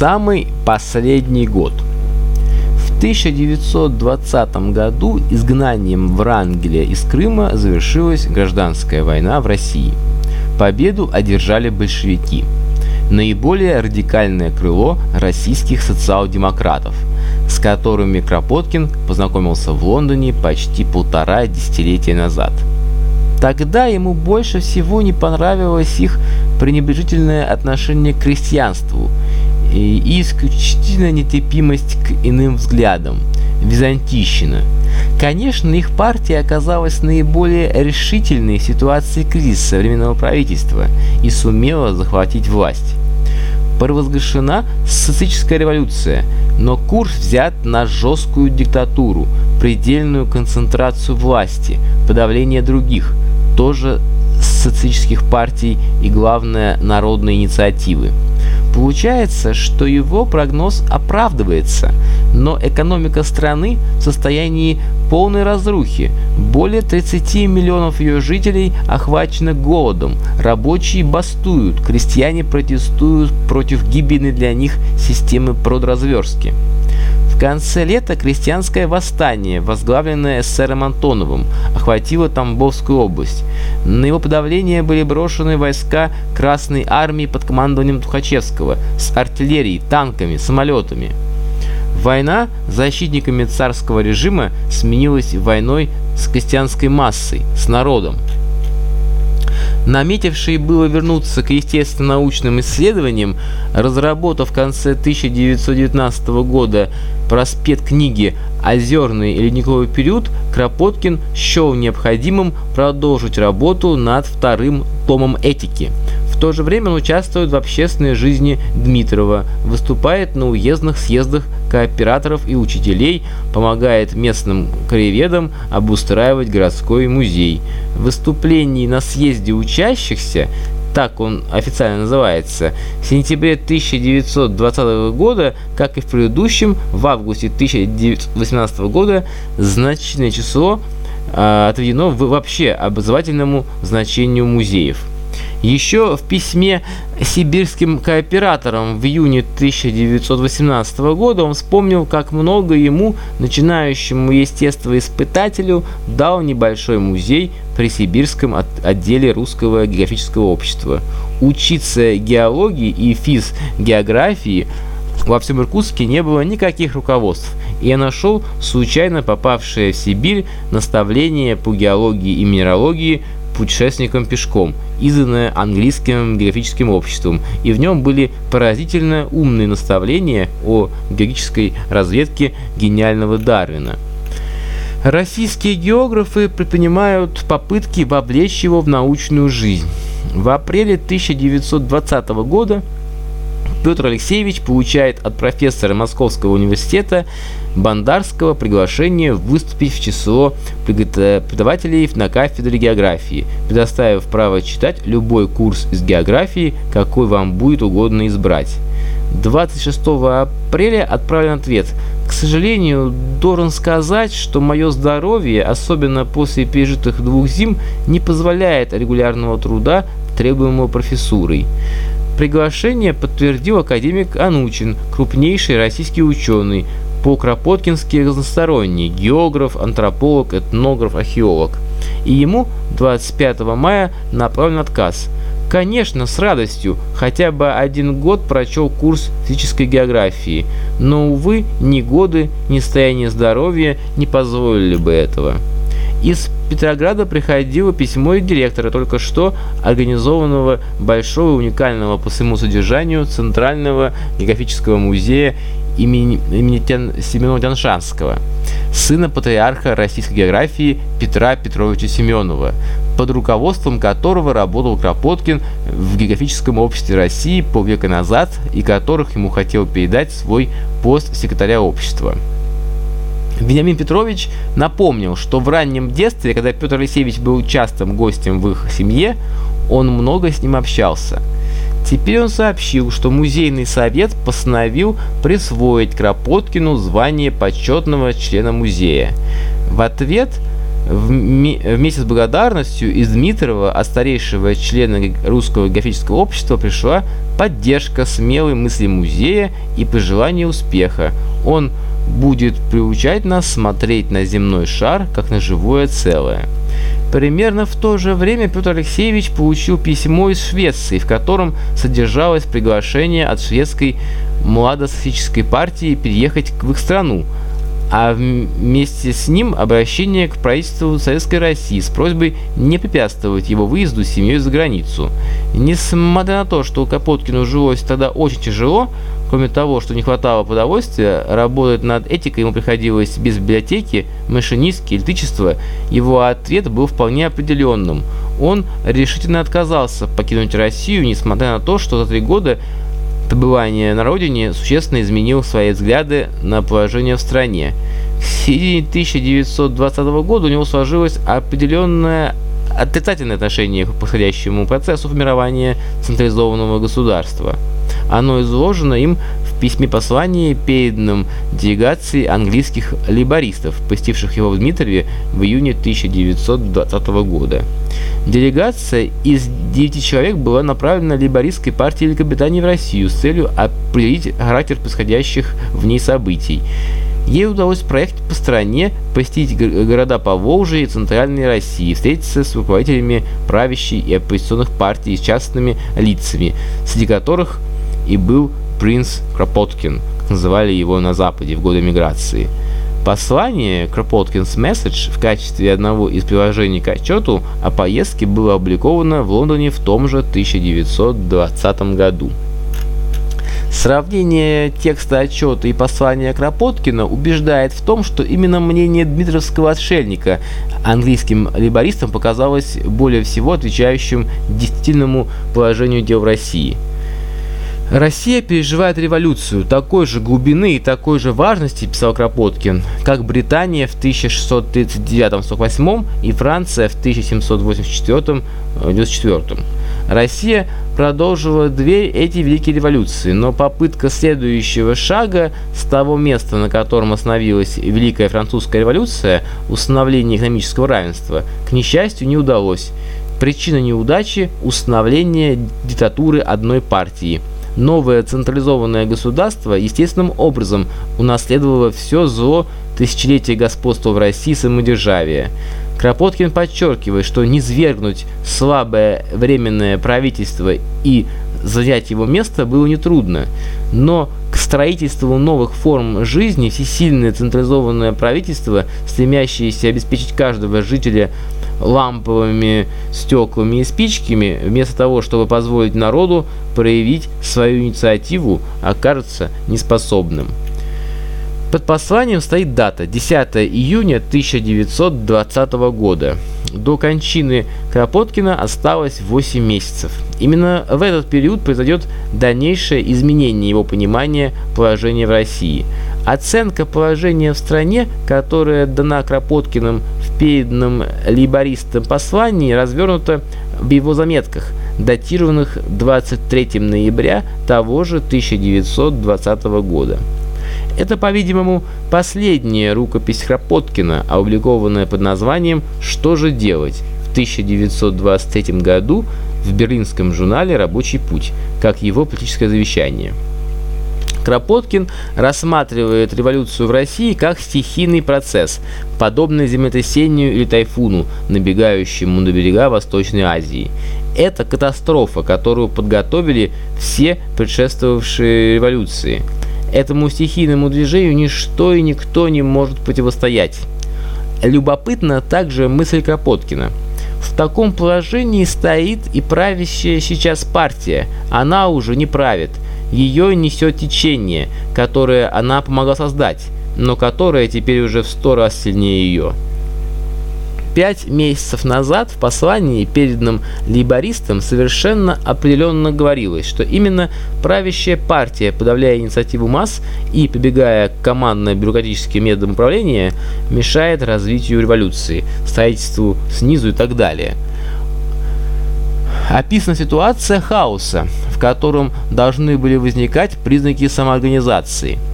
Самый последний год. В 1920 году изгнанием Врангеля из Крыма завершилась гражданская война в России. Победу одержали большевики – наиболее радикальное крыло российских социал-демократов, с которыми Кропоткин познакомился в Лондоне почти полтора десятилетия назад. Тогда ему больше всего не понравилось их пренебрежительное отношение к крестьянству и исключительная нетерпимость к иным взглядам, византийщина. Конечно, их партия оказалась наиболее решительной в ситуации кризиса современного правительства и сумела захватить власть провозглашена социалистическая революция, но курс взят на жесткую диктатуру, предельную концентрацию власти, подавление других, тоже социалистических партий и, главное, народной инициативы. Получается, что его прогноз оправдывается, но экономика страны в состоянии полной разрухи. Более 30 миллионов ее жителей охвачены голодом, рабочие бастуют, крестьяне протестуют против гибельной для них системы продразверстки. Конце лета крестьянское восстание, возглавленное эсером Антоновым, охватило Тамбовскую область. На его подавление были брошены войска Красной Армии под командованием Тухачевского с артиллерией, танками, самолетами. Война защитниками царского режима сменилась войной с крестьянской массой, с народом. Наметивший было вернуться к естественно-научным исследованиям, разработав в конце 1919 года проспект книги «Озерный и ледниковый период», Кропоткин счел необходимым продолжить работу над вторым томом этики. В то же время он участвует в общественной жизни Дмитрова, выступает на уездных съездах кооператоров и учителей, помогает местным краеведам обустраивать городской музей. В выступлении на съезде учащихся так он официально называется, в сентябре 1920 года, как и в предыдущем, в августе 1918 года, значительное число э, отведено вообще образовательному значению музеев. Еще в письме сибирским кооператорам в июне 1918 года он вспомнил, как много ему, начинающему естествоиспытателю, дал небольшой музей при сибирском отделе Русского географического общества. Учиться геологии и физгеографии во всем Иркутске не было никаких руководств, и я нашел случайно попавшее в Сибирь наставление по геологии и минералогии путешественником пешком, изданное английским географическим обществом, и в нем были поразительно умные наставления о геологической разведке гениального Дарвина. Российские географы предпринимают попытки вовлечь его в научную жизнь. В апреле 1920 года Петр Алексеевич получает от профессора Московского университета Бандарского приглашение выступить в число преподавателей на кафедре географии, предоставив право читать любой курс из географии, какой вам будет угодно избрать. 26 апреля отправлен ответ. К сожалению, должен сказать, что мое здоровье, особенно после пережитых двух зим, не позволяет регулярного труда, требуемого профессурой. Приглашение подтвердил академик Анучин, крупнейший российский ученый, по-кропоткински разносторонний, географ, антрополог, этнограф, археолог. И ему 25 мая направлен отказ. Конечно, с радостью, хотя бы один год прочел курс физической географии, но, увы, ни годы, ни состояние здоровья не позволили бы этого. Из Петрограда приходило письмо директора только что организованного большого уникального по своему содержанию Центрального географического музея имени, имени Тян, Семенова Тяншанского, сына патриарха российской географии Петра Петровича Семенова, под руководством которого работал Кропоткин в географическом обществе России полвека назад и которых ему хотел передать свой пост секретаря общества. Вениамин Петрович напомнил, что в раннем детстве, когда Петр Алексеевич был частым гостем в их семье, он много с ним общался. Теперь он сообщил, что музейный совет постановил присвоить Кропоткину звание почетного члена музея. В ответ Вместе с благодарностью из Дмитрова от старейшего члена русского географического общества пришла поддержка смелой мысли музея и пожелание успеха. Он будет приучать нас смотреть на земной шар как на живое целое. Примерно в то же время Петр Алексеевич получил письмо из Швеции, в котором содержалось приглашение от шведской младосоциалистической партии переехать в их страну, а вместе с ним обращение к правительству Советской России с просьбой не препятствовать его выезду с семьей за границу. Несмотря на то, что Капоткину жилось тогда очень тяжело, Кроме того, что не хватало продовольствия, работать над этикой ему приходилось без библиотеки, машинистки, электричества. Его ответ был вполне определенным. Он решительно отказался покинуть Россию, несмотря на то, что за три года пребывания на родине существенно изменил свои взгляды на положение в стране. К середине 1920 года у него сложилось определенное отрицательное отношение к происходящему процессу формирования централизованного государства. Оно изложено им в письме послании, переданном делегации английских лейбористов, посетивших его в Дмитрове в июне 1920 года. Делегация из 9 человек была направлена лейбористской партией Великобритании в Россию с целью определить характер происходящих в ней событий. Ей удалось проехать по стране, посетить города по Волжье и Центральной России, встретиться с руководителями правящей и оппозиционных партий с частными лицами, среди которых и был принц Кропоткин, называли его на Западе в годы миграции. Послание Кропоткин's Message в качестве одного из приложений к отчету о поездке было опубликовано в Лондоне в том же 1920 году. Сравнение текста отчета и послания Кропоткина убеждает в том, что именно мнение дмитровского отшельника английским либористам показалось более всего отвечающим действительному положению дел в России – Россия переживает революцию такой же глубины и такой же важности, писал Кропоткин, как Британия в 1639-48 и Франция в 1784-94. Россия продолжила две эти великие революции, но попытка следующего шага с того места, на котором остановилась Великая Французская революция, установление экономического равенства, к несчастью, не удалось. Причина неудачи – установление диктатуры одной партии – новое централизованное государство естественным образом унаследовало все зло тысячелетия господства в России самодержавия. Кропоткин подчеркивает, что низвергнуть слабое временное правительство и занять его место было нетрудно, но к строительству новых форм жизни всесильное централизованное правительство, стремящееся обеспечить каждого жителя ламповыми стеклами и спичками, вместо того, чтобы позволить народу проявить свою инициативу, окажется неспособным. Под посланием стоит дата 10 июня 1920 года. До кончины Кропоткина осталось 8 месяцев. Именно в этот период произойдет дальнейшее изменение его понимания положения в России. Оценка положения в стране, которая дана Кропоткиным в переданном лейбористам послании, развернута в его заметках, датированных 23 ноября того же 1920 года. Это, по-видимому, последняя рукопись Храпоткина, опубликованная под названием «Что же делать?» в 1923 году в берлинском журнале «Рабочий путь», как его политическое завещание. Кропоткин рассматривает революцию в России как стихийный процесс, подобный землетрясению или тайфуну, набегающему на берега Восточной Азии. Это катастрофа, которую подготовили все предшествовавшие революции – Этому стихийному движению ничто и никто не может противостоять. Любопытна также мысль Кропоткина. В таком положении стоит и правящая сейчас партия. Она уже не правит. Ее несет течение, которое она помогла создать, но которое теперь уже в сто раз сильнее ее. Пять месяцев назад в послании, переданном лейбористам, совершенно определенно говорилось, что именно правящая партия, подавляя инициативу масс и побегая к командно-бюрократическим методам управления, мешает развитию революции, строительству снизу и так далее. Описана ситуация хаоса, в котором должны были возникать признаки самоорганизации –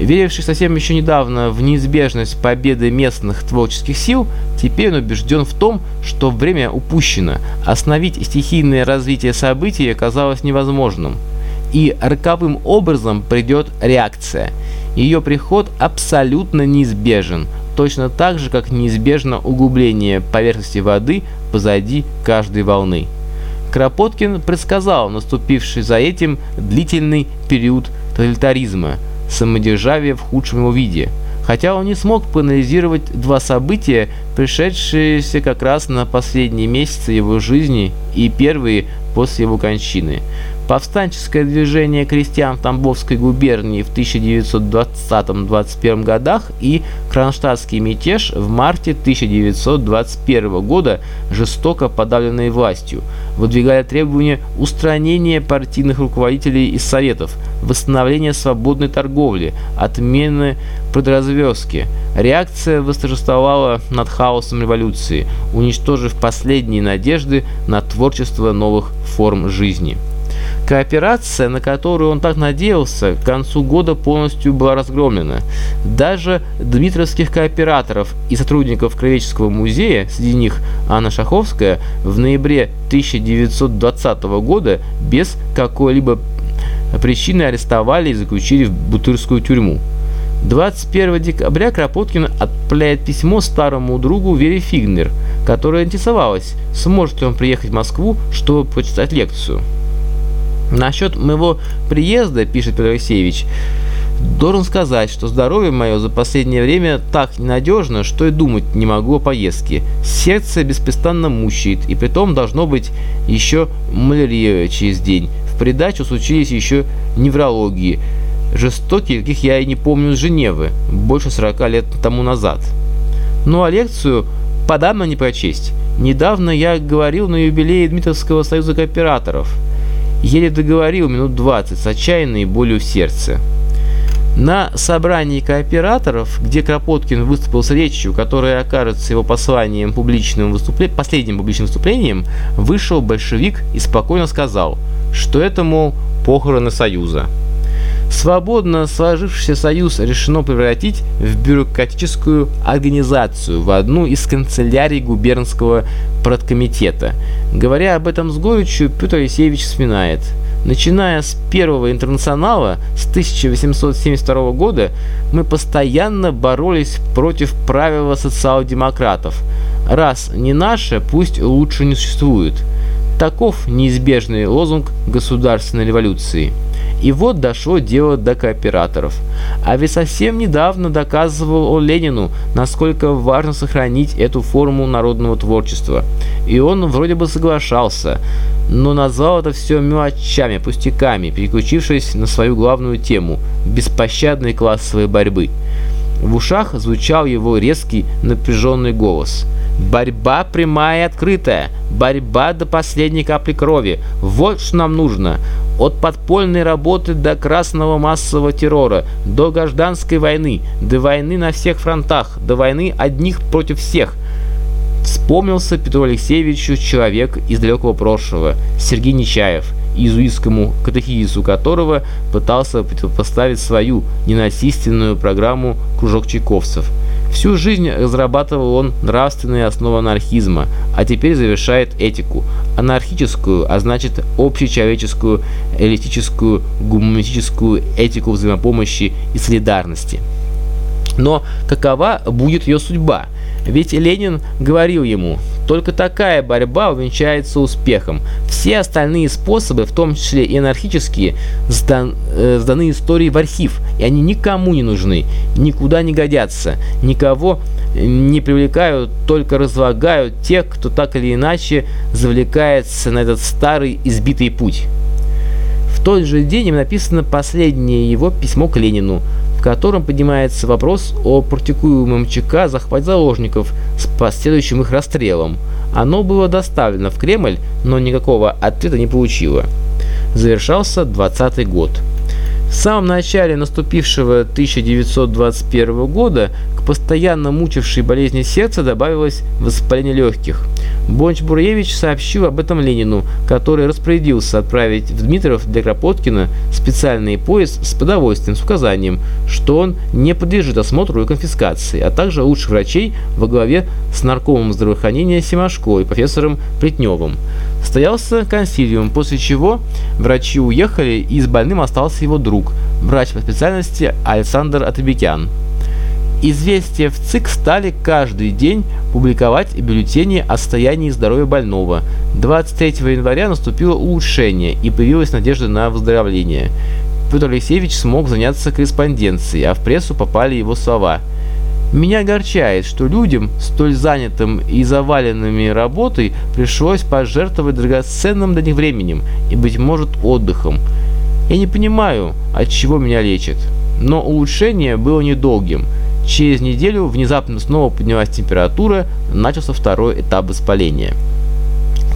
Веривший совсем еще недавно в неизбежность победы местных творческих сил, теперь он убежден в том, что время упущено, остановить стихийное развитие событий оказалось невозможным. И роковым образом придет реакция. Ее приход абсолютно неизбежен, точно так же, как неизбежно углубление поверхности воды позади каждой волны. Кропоткин предсказал наступивший за этим длительный период тоталитаризма – самодержавия в худшем его виде, хотя он не смог проанализировать два события, пришедшиеся как раз на последние месяцы его жизни и первые после его кончины. Повстанческое движение крестьян Тамбовской губернии в 1920-21 годах и Кронштадтский мятеж в марте 1921 года, жестоко подавленные властью, выдвигали требования устранения партийных руководителей из Советов, восстановления свободной торговли, отмены предразвездки. Реакция восторжествовала над хаосом революции, уничтожив последние надежды на творчество новых форм жизни. Кооперация, на которую он так надеялся, к концу года полностью была разгромлена. Даже дмитровских кооператоров и сотрудников Кровеческого музея, среди них Анна Шаховская, в ноябре 1920 года без какой-либо причины арестовали и заключили в Бутырскую тюрьму. 21 декабря Кропоткин отправляет письмо старому другу Вере Фигнер, которая интересовалась, сможет ли он приехать в Москву, чтобы прочитать лекцию. Насчет моего приезда, пишет Петр Алексеевич, должен сказать, что здоровье мое за последнее время так ненадежно, что и думать не могу о поездке. Сердце беспрестанно мучает, и притом должно быть еще малярия через день. В придачу случились еще неврологии, жестокие, каких я и не помню с Женевы, больше 40 лет тому назад. Ну а лекцию подам не прочесть. Недавно я говорил на юбилее Дмитровского союза кооператоров – Еле договорил минут 20 с отчаянной болью в сердце. На собрании кооператоров, где Кропоткин выступил с речью, которая окажется его посланием публичным выступлением, последним публичным выступлением, вышел большевик и спокойно сказал, что это, мол, похороны Союза. Свободно сложившийся союз решено превратить в бюрократическую организацию, в одну из канцелярий губернского продкомитета. Говоря об этом с горечью, Петр Алексеевич вспоминает. Начиная с первого интернационала с 1872 года мы постоянно боролись против правила социал-демократов. Раз не наше, пусть лучше не существует. Таков неизбежный лозунг государственной революции. И вот дошло дело до кооператоров. А ведь совсем недавно доказывал он Ленину, насколько важно сохранить эту форму народного творчества. И он вроде бы соглашался, но назвал это все мелочами, пустяками, переключившись на свою главную тему – беспощадной классовой борьбы. В ушах звучал его резкий, напряженный голос. «Борьба прямая и открытая! Борьба до последней капли крови! Вот что нам нужно! От подпольной работы до красного массового террора, до гражданской войны, до войны на всех фронтах, до войны одних против всех. Вспомнился Петру Алексеевичу человек из далекого прошлого, Сергей Нечаев, иезуитскому катехизису которого пытался поставить свою ненасильственную программу «Кружок чайковцев». Всю жизнь разрабатывал он нравственные основы анархизма, а теперь завершает этику. Анархическую, а значит общечеловеческую, элитическую, гуманистическую этику взаимопомощи и солидарности. Но какова будет ее судьба? Ведь Ленин говорил ему, только такая борьба увенчается успехом. Все остальные способы, в том числе и анархические, сдан, э, сданы истории в архив, и они никому не нужны, никуда не годятся, никого не привлекают, только разлагают тех, кто так или иначе завлекается на этот старый избитый путь. В тот же день им написано последнее его письмо к Ленину – в котором поднимается вопрос о практикуемом ЧК захват заложников с последующим их расстрелом. Оно было доставлено в Кремль, но никакого ответа не получило. Завершался 20 год. В самом начале наступившего 1921 года к постоянно мучившей болезни сердца добавилось воспаление легких. Бонч-Бруевич сообщил об этом Ленину, который распорядился отправить в Дмитров для Кропоткина специальный поезд с продовольствием с указанием, что он не подлежит осмотру и конфискации, а также лучших врачей во главе с наркомом здравоохранения Симашко и профессором Плетневым. Состоялся консилиум, после чего врачи уехали и с больным остался его друг, врач по специальности Александр Атабекян. Известия в ЦИК стали каждый день публиковать бюллетени о состоянии здоровья больного. 23 января наступило улучшение и появилась надежда на выздоровление. Петр Алексеевич смог заняться корреспонденцией, а в прессу попали его слова. «Меня огорчает, что людям, столь занятым и заваленными работой, пришлось пожертвовать драгоценным для них временем и, быть может, отдыхом. Я не понимаю, от чего меня лечат. Но улучшение было недолгим – Через неделю внезапно снова поднялась температура, начался второй этап воспаления.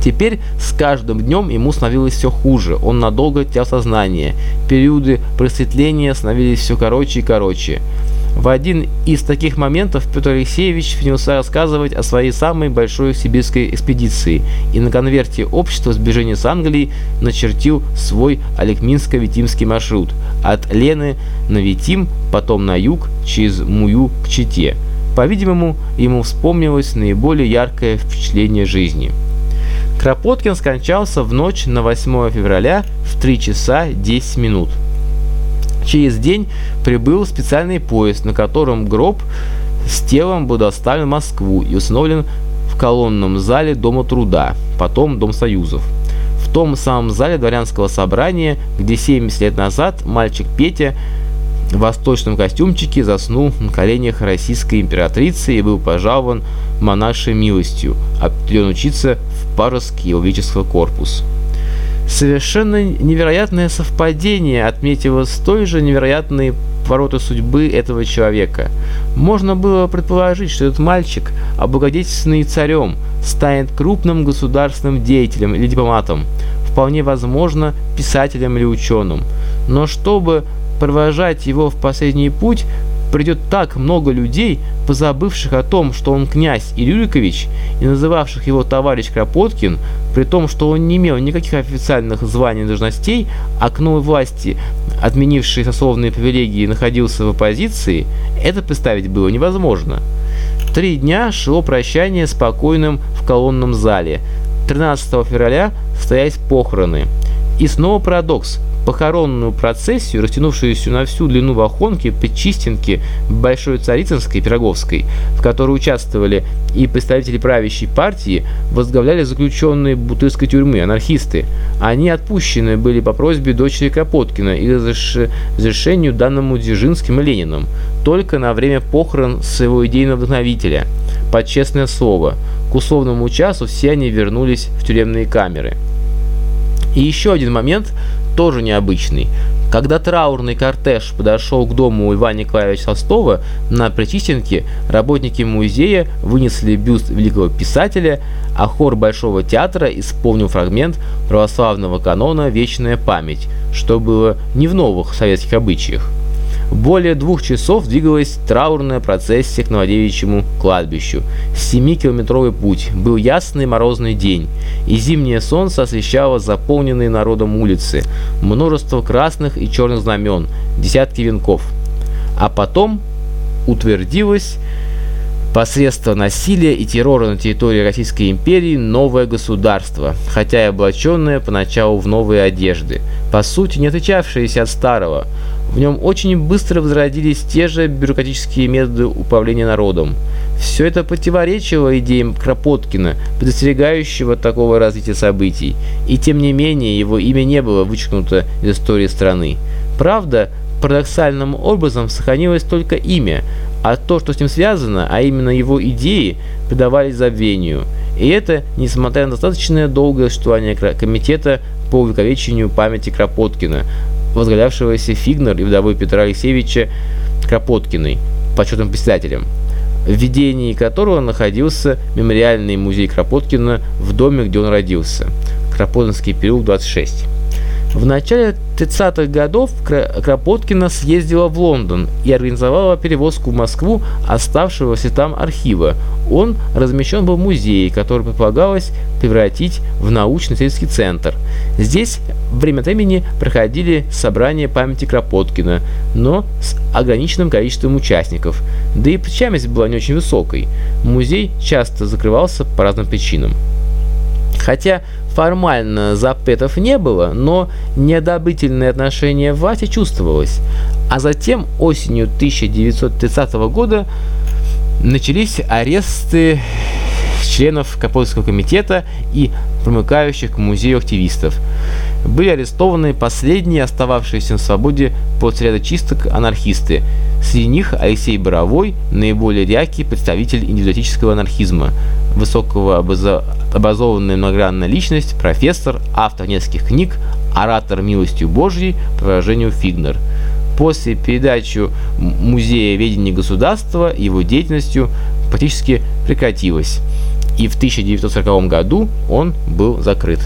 Теперь с каждым днем ему становилось все хуже, он надолго терял сознание, периоды просветления становились все короче и короче. В один из таких моментов Петр Алексеевич принялся рассказывать о своей самой большой сибирской экспедиции и на конверте общества сбежения с Англией начертил свой Олегминско-Витимский маршрут от Лены на Витим, потом на юг, через Мую к Чите. По-видимому, ему вспомнилось наиболее яркое впечатление жизни. Кропоткин скончался в ночь на 8 февраля в 3 часа 10 минут. Через день прибыл специальный поезд, на котором гроб с телом был доставлен в Москву и установлен в колонном зале Дома труда, потом Дом Союзов. В том самом зале дворянского собрания, где 70 лет назад мальчик Петя в восточном костюмчике заснул на коленях российской императрицы и был пожалован монашей милостью, определен учиться в Паровский его корпус. Совершенно невероятное совпадение отметило столь же невероятные повороты судьбы этого человека. Можно было предположить, что этот мальчик, облагодетельственный царем, станет крупным государственным деятелем или дипломатом, вполне возможно, писателем или ученым. Но чтобы провожать его в последний путь, придет так много людей, позабывших о том, что он князь Илюрикович, и называвших его товарищ Кропоткин, при том, что он не имел никаких официальных званий и должностей, а к новой власти, отменившей сословные привилегии, находился в оппозиции, это представить было невозможно. Три дня шло прощание спокойным в колонном зале. 13 февраля состоялись похороны. И снова парадокс – похоронную процессию, растянувшуюся на всю длину Вахонки, Причистенки, Большой Царицынской, Пироговской, в которой участвовали и представители правящей партии, возглавляли заключенные Бутырской тюрьмы, анархисты. Они отпущены были по просьбе дочери Капоткина и разрешению данному Дзержинским и Лениным, только на время похорон своего идейного вдохновителя. Под честное слово, к условному часу все они вернулись в тюремные камеры. И еще один момент, тоже необычный. Когда траурный кортеж подошел к дому Ивана Николаевича Толстого, на Причистенке работники музея вынесли бюст великого писателя, а хор Большого театра исполнил фрагмент православного канона «Вечная память», что было не в новых советских обычаях. Более двух часов двигалась траурная процессия к Новодевичьему кладбищу. Семикилометровый путь. Был ясный морозный день, и зимнее солнце освещало заполненные народом улицы. Множество красных и черных знамен, десятки венков. А потом утвердилось посредством насилия и террора на территории Российской империи новое государство, хотя и облаченное поначалу в новые одежды, по сути не отличавшееся от старого. В нем очень быстро возродились те же бюрократические методы управления народом. Все это противоречило идеям Кропоткина, предостерегающего такого развития событий, и тем не менее его имя не было вычеркнуто из истории страны. Правда, парадоксальным образом сохранилось только имя, а то, что с ним связано, а именно его идеи, предавались забвению. И это, несмотря на достаточное долгое существование комитета по увековечению памяти Кропоткина, возглавлявшегося Фигнер и вдовой Петра Алексеевича Кропоткиной, почетным председателем, в ведении которого находился мемориальный музей Кропоткина в доме, где он родился, Кропоткинский переулок 26. В начале 30-х годов Кропоткина съездила в Лондон и организовала перевозку в Москву оставшегося там архива. Он размещен был в музее, который предполагалось превратить в научно-исследовательский центр. Здесь время от времени проходили собрания памяти Кропоткина, но с ограниченным количеством участников, да и посещаемость была не очень высокой. Музей часто закрывался по разным причинам. Хотя формально запретов не было, но неодобрительное отношение власти чувствовалось. А затем осенью 1930 года начались аресты членов Капольского комитета и примыкающих к музею активистов. Были арестованы последние остававшиеся на свободе после ряда чисток анархисты. Среди них Алексей Боровой, наиболее яркий представитель индивидуалистического анархизма, высокого образованная многогранная личность, профессор, автор нескольких книг, оратор милостью Божьей по выражению Фигнер. После передачи Музея ведения государства его деятельностью практически прекратилась, и в 1940 году он был закрыт.